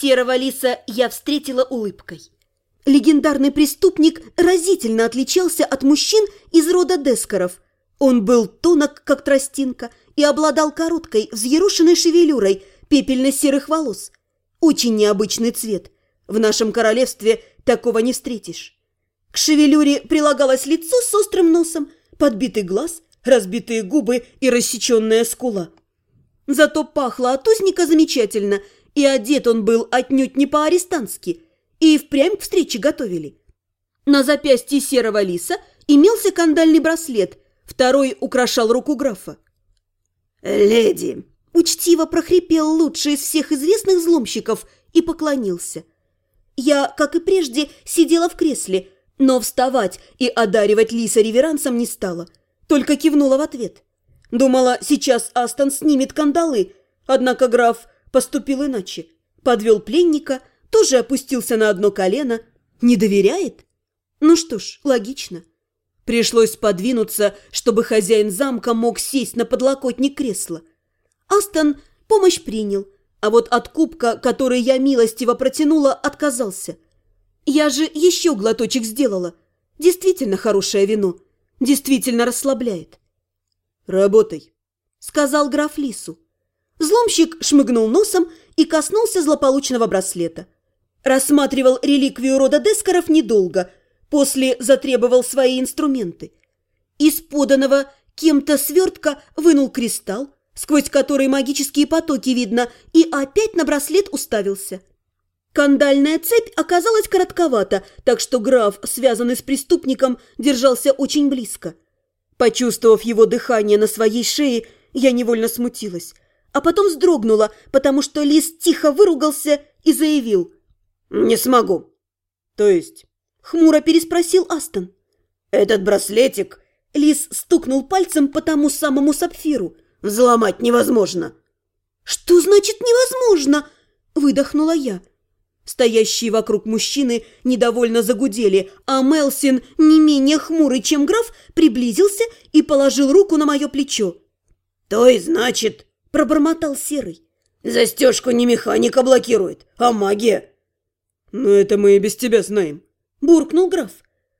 Серого лиса я встретила улыбкой. Легендарный преступник разительно отличался от мужчин из рода Дескаров. Он был тонок, как тростинка, и обладал короткой, взъерушенной шевелюрой пепельно-серых волос. Очень необычный цвет. В нашем королевстве такого не встретишь. К шевелюре прилагалось лицо с острым носом, подбитый глаз, разбитые губы и рассеченная скула. Зато пахло от узника замечательно, и одет он был отнюдь не по-арестантски, и впрямь к встрече готовили. На запястье серого лиса имелся кандальный браслет, второй украшал руку графа. «Леди!» – учтиво прохрипел лучший из всех известных взломщиков и поклонился. Я, как и прежде, сидела в кресле, но вставать и одаривать лиса реверансом не стала, только кивнула в ответ – Думала, сейчас Астон снимет кандалы, однако граф поступил иначе. Подвел пленника, тоже опустился на одно колено. Не доверяет? Ну что ж, логично. Пришлось подвинуться, чтобы хозяин замка мог сесть на подлокотник кресла. Астон помощь принял, а вот от кубка, который я милостиво протянула, отказался. Я же еще глоточек сделала. Действительно хорошее вино. Действительно расслабляет. «Работай», — сказал граф Лису. Взломщик шмыгнул носом и коснулся злополучного браслета. Рассматривал реликвию рода Дескаров недолго, после затребовал свои инструменты. Из поданного кем-то свертка вынул кристалл, сквозь который магические потоки видно, и опять на браслет уставился. Кандальная цепь оказалась коротковата, так что граф, связанный с преступником, держался очень близко. Почувствовав его дыхание на своей шее, я невольно смутилась, а потом вздрогнула, потому что лис тихо выругался и заявил «Не смогу». «То есть?» — хмуро переспросил Астон. «Этот браслетик...» Лис стукнул пальцем по тому самому сапфиру. «Взломать невозможно». «Что значит невозможно?» — выдохнула я. Стоящие вокруг мужчины недовольно загудели, а Мелсин, не менее хмурый, чем граф, приблизился и положил руку на мое плечо. «То и значит...» – пробормотал Серый. «Застежку не механика блокирует, а магия». «Ну это мы и без тебя знаем», – буркнул граф.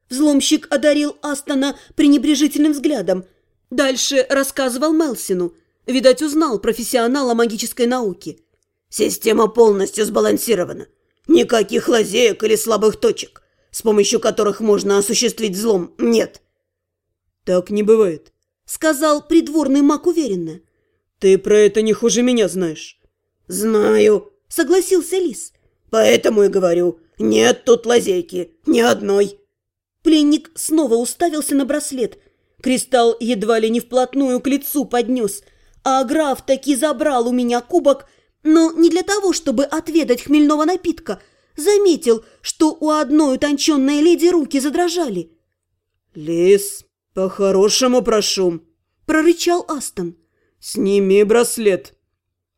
Взломщик одарил Астона пренебрежительным взглядом. Дальше рассказывал Мелсину. Видать, узнал профессионала магической науки. «Система полностью сбалансирована. Никаких лазеек или слабых точек, с помощью которых можно осуществить взлом, нет. Так не бывает, сказал придворный маг уверенно. Ты про это не хуже меня знаешь. Знаю, согласился Лис. Поэтому и говорю, нет тут лазейки, ни одной. Пленник снова уставился на браслет. Кристалл едва ли не вплотную к лицу поднес, а граф таки забрал у меня кубок но не для того, чтобы отведать хмельного напитка. Заметил, что у одной утонченной леди руки задрожали. «Лис, по-хорошему прошу», – прорычал Астон. «Сними браслет».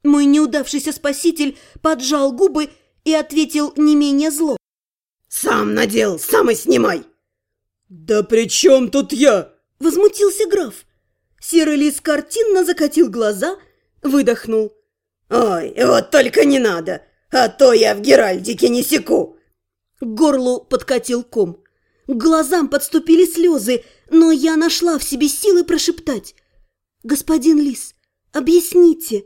Мой неудавшийся спаситель поджал губы и ответил не менее зло. «Сам надел, сам и снимай!» «Да при чем тут я?» – возмутился граф. Серый лис картинно закатил глаза, выдохнул – «Ой, вот только не надо, а то я в Геральдике не секу!» К горлу подкатил ком. К глазам подступили слезы, но я нашла в себе силы прошептать. «Господин Лис, объясните!»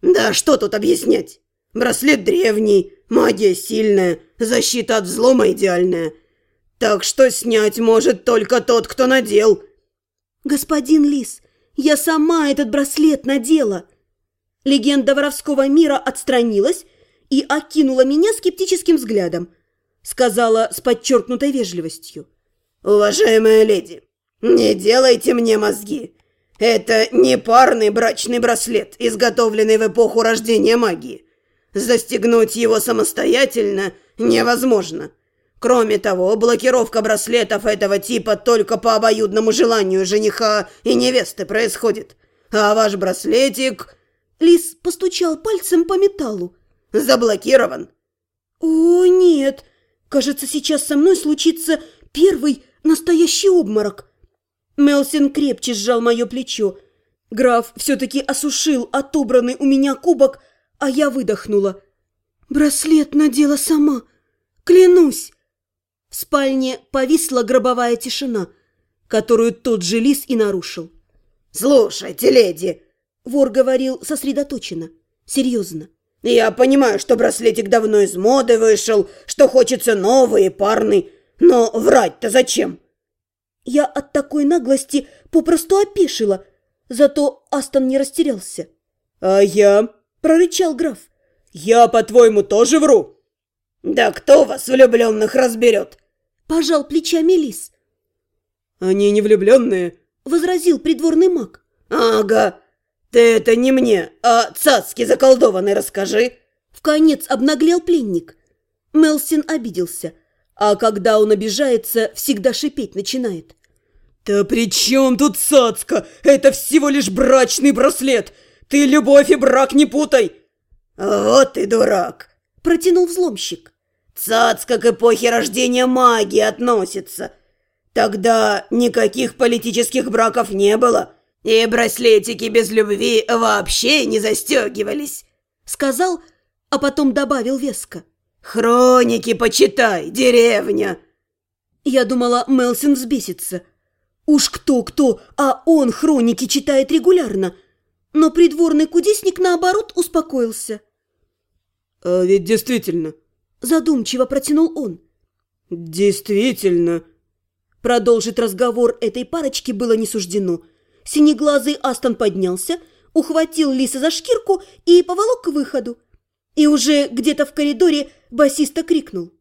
«Да что тут объяснять? Браслет древний, магия сильная, защита от взлома идеальная. Так что снять может только тот, кто надел». «Господин Лис, я сама этот браслет надела!» Легенда воровского мира отстранилась и окинула меня скептическим взглядом. Сказала с подчеркнутой вежливостью. «Уважаемая леди, не делайте мне мозги. Это не парный брачный браслет, изготовленный в эпоху рождения магии. Застегнуть его самостоятельно невозможно. Кроме того, блокировка браслетов этого типа только по обоюдному желанию жениха и невесты происходит. А ваш браслетик Лис постучал пальцем по металлу. «Заблокирован!» «О, нет! Кажется, сейчас со мной случится первый настоящий обморок!» Мелсин крепче сжал мое плечо. Граф все-таки осушил отобранный у меня кубок, а я выдохнула. Браслет надела сама. Клянусь. В спальне повисла гробовая тишина, которую тот же лис и нарушил. «Слушайте, леди!» Вор говорил сосредоточенно, серьезно. «Я понимаю, что браслетик давно из моды вышел, что хочется новый и парный, но врать-то зачем?» Я от такой наглости попросту опешила, зато Астон не растерялся. «А я?» – прорычал граф. «Я, по-твоему, тоже вру?» «Да кто вас, влюбленных, разберет?» – пожал плечами лис. «Они не влюбленные», – возразил придворный маг. «Ага, ты это не мне, а цацки заколдованной расскажи». В конец обнаглел пленник. Мелсин обиделся, а когда он обижается, всегда шипеть начинает. «Да при чем тут цацка? Это всего лишь брачный браслет! Ты любовь и брак не путай!» «Вот ты дурак!» – протянул взломщик. «Цацка к эпохе рождения магии относится. Тогда никаких политических браков не было, и браслетики без любви вообще не застегивались», – сказал, а потом добавил веско. «Хроники почитай, деревня!» Я думала, Мелсин взбесится. Уж кто-кто, а он хроники читает регулярно. Но придворный кудесник, наоборот, успокоился. «А ведь действительно...» Задумчиво протянул он. «Действительно...» Продолжить разговор этой парочки было не суждено. Синеглазый Астон поднялся, ухватил Лиса за шкирку и поволок к выходу. И уже где-то в коридоре басиста крикнул.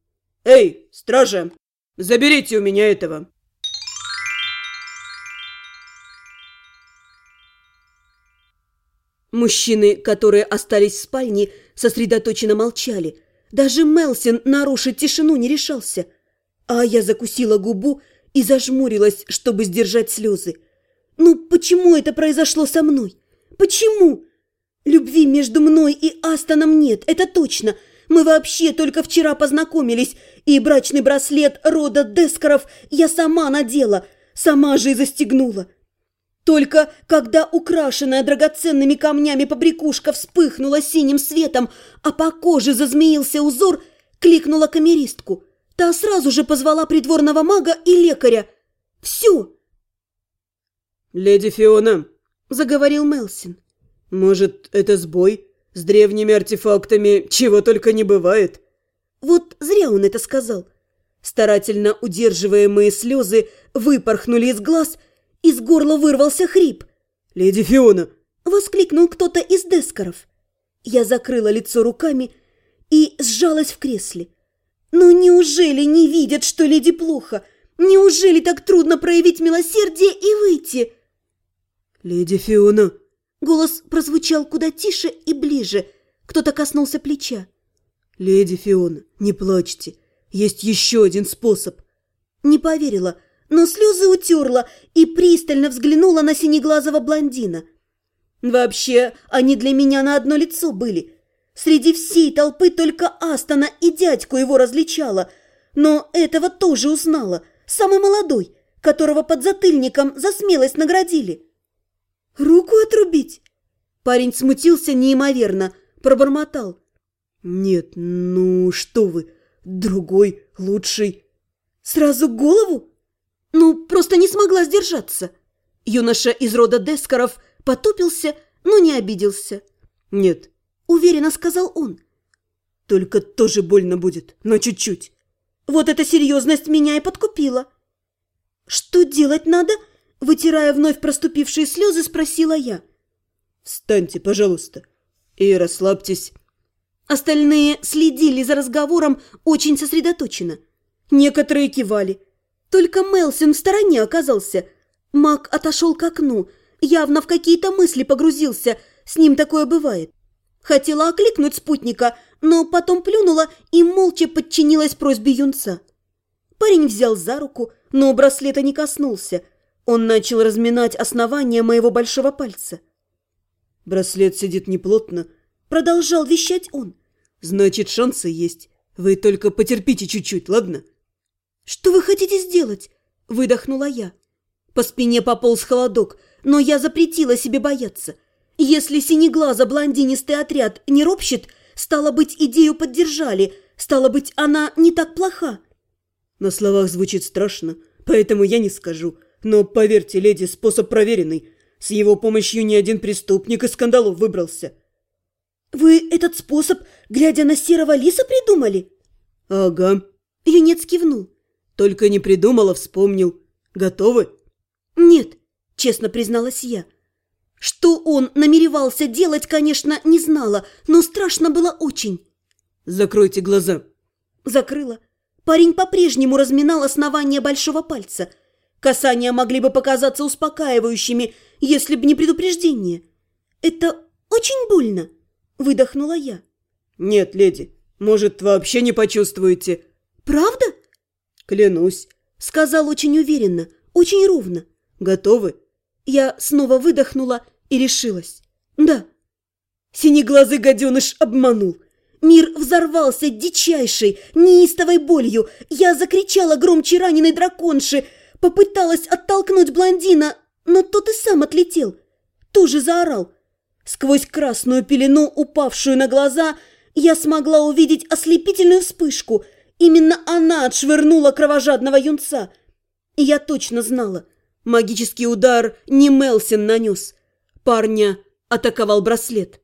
«Эй, стража, заберите у меня этого!» Мужчины, которые остались в спальне, сосредоточенно молчали. Даже Мелсин нарушить тишину не решался. А я закусила губу и зажмурилась, чтобы сдержать слезы. Ну почему это произошло со мной? Почему? Любви между мной и Астоном нет, это точно. Мы вообще только вчера познакомились, и брачный браслет рода Дескоров я сама надела, сама же и застегнула. Только когда украшенная драгоценными камнями побрякушка вспыхнула синим светом, а по коже зазмеился узор, кликнула камеристку. Та сразу же позвала придворного мага и лекаря. «Все!» «Леди Фиона», — заговорил Мелсин. «Может, это сбой? С древними артефактами чего только не бывает». Вот зря он это сказал. Старательно удерживаемые слезы выпорхнули из глаз — из горла вырвался хрип. «Леди Фиона!» – воскликнул кто-то из дескоров. Я закрыла лицо руками и сжалась в кресле. «Ну неужели не видят, что леди плохо? Неужели так трудно проявить милосердие и выйти?» «Леди Фиона!» Голос прозвучал куда тише и ближе. Кто-то коснулся плеча. «Леди Фиона, не плачьте. Есть еще один способ». Не поверила – но слезы утерла и пристально взглянула на синеглазого блондина. Вообще, они для меня на одно лицо были. Среди всей толпы только Астона и дядьку его различала, но этого тоже узнала, самый молодой, которого под затыльником за смелость наградили. «Руку отрубить?» Парень смутился неимоверно, пробормотал. «Нет, ну что вы, другой, лучший». «Сразу голову?» Ну, просто не смогла сдержаться. Юноша из рода Дескаров потупился, но не обиделся. «Нет», — уверенно сказал он. «Только тоже больно будет, но чуть-чуть». Вот эта серьезность меня и подкупила. «Что делать надо?» — вытирая вновь проступившие слезы, спросила я. «Встаньте, пожалуйста, и расслабьтесь». Остальные следили за разговором очень сосредоточенно. Некоторые кивали — только Мелсин в стороне оказался. Мак отошел к окну, явно в какие-то мысли погрузился, с ним такое бывает. Хотела окликнуть спутника, но потом плюнула и молча подчинилась просьбе юнца. Парень взял за руку, но браслета не коснулся. Он начал разминать основание моего большого пальца. «Браслет сидит неплотно», — продолжал вещать он. «Значит, шансы есть. Вы только потерпите чуть-чуть, ладно?» «Что вы хотите сделать?» – выдохнула я. По спине пополз холодок, но я запретила себе бояться. Если синеглаза блондинистый отряд не ропщет, Стало быть, идею поддержали. Стало быть, она не так плоха. На словах звучит страшно, поэтому я не скажу. Но поверьте, леди, способ проверенный. С его помощью ни один преступник из скандалов выбрался. Вы этот способ, глядя на серого лиса, придумали? Ага. Юнец кивнул. Только не придумал, а вспомнил. Готовы? Нет, честно призналась я. Что он намеревался делать, конечно, не знала, но страшно было очень. Закройте глаза. Закрыла. Парень по-прежнему разминал основание большого пальца. Касания могли бы показаться успокаивающими, если б не предупреждение. «Это очень больно», — выдохнула я. «Нет, леди, может, вообще не почувствуете». «Правда?» «Клянусь», — сказал очень уверенно, очень ровно. «Готовы?» Я снова выдохнула и решилась. «Да». Синеглазый гаденыш обманул. Мир взорвался дичайшей, неистовой болью. Я закричала громче раненой драконши, попыталась оттолкнуть блондина, но тот и сам отлетел. Тоже заорал. Сквозь красную пелену, упавшую на глаза, я смогла увидеть ослепительную вспышку. Именно она отшвырнула кровожадного юнца. И я точно знала, магический удар не Мелсин нанес. Парня атаковал браслет.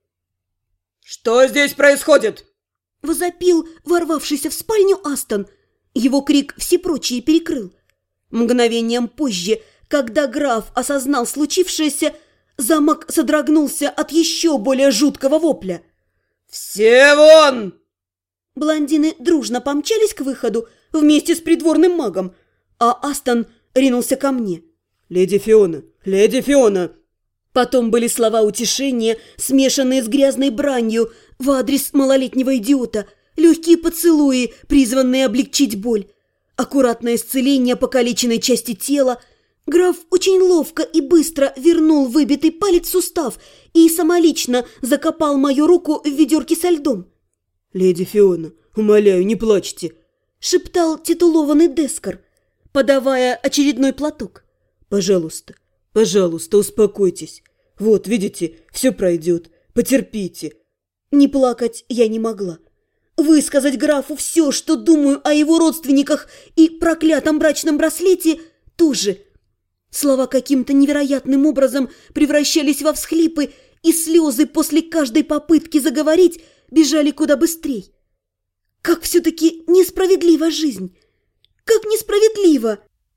«Что здесь происходит?» Возопил ворвавшийся в спальню Астон. Его крик все прочие перекрыл. Мгновением позже, когда граф осознал случившееся, замок содрогнулся от еще более жуткого вопля. «Все вон!» Блондины дружно помчались к выходу вместе с придворным магом, а Астон ринулся ко мне. «Леди Фиона! Леди Фиона!» Потом были слова утешения, смешанные с грязной бранью в адрес малолетнего идиота, легкие поцелуи, призванные облегчить боль, аккуратное исцеление покалеченной части тела. Граф очень ловко и быстро вернул выбитый палец в сустав и самолично закопал мою руку в ведерке со льдом. «Леди Фиона, умоляю, не плачьте!» — шептал титулованный Дескар, подавая очередной платок. «Пожалуйста, пожалуйста, успокойтесь. Вот, видите, все пройдет. Потерпите». Не плакать я не могла. Высказать графу все, что думаю о его родственниках и проклятом брачном браслете, тоже. Слова каким-то невероятным образом превращались во всхлипы, и слезы после каждой попытки заговорить бежали куда быстрей. Как все-таки несправедлива жизнь! Как несправедливо!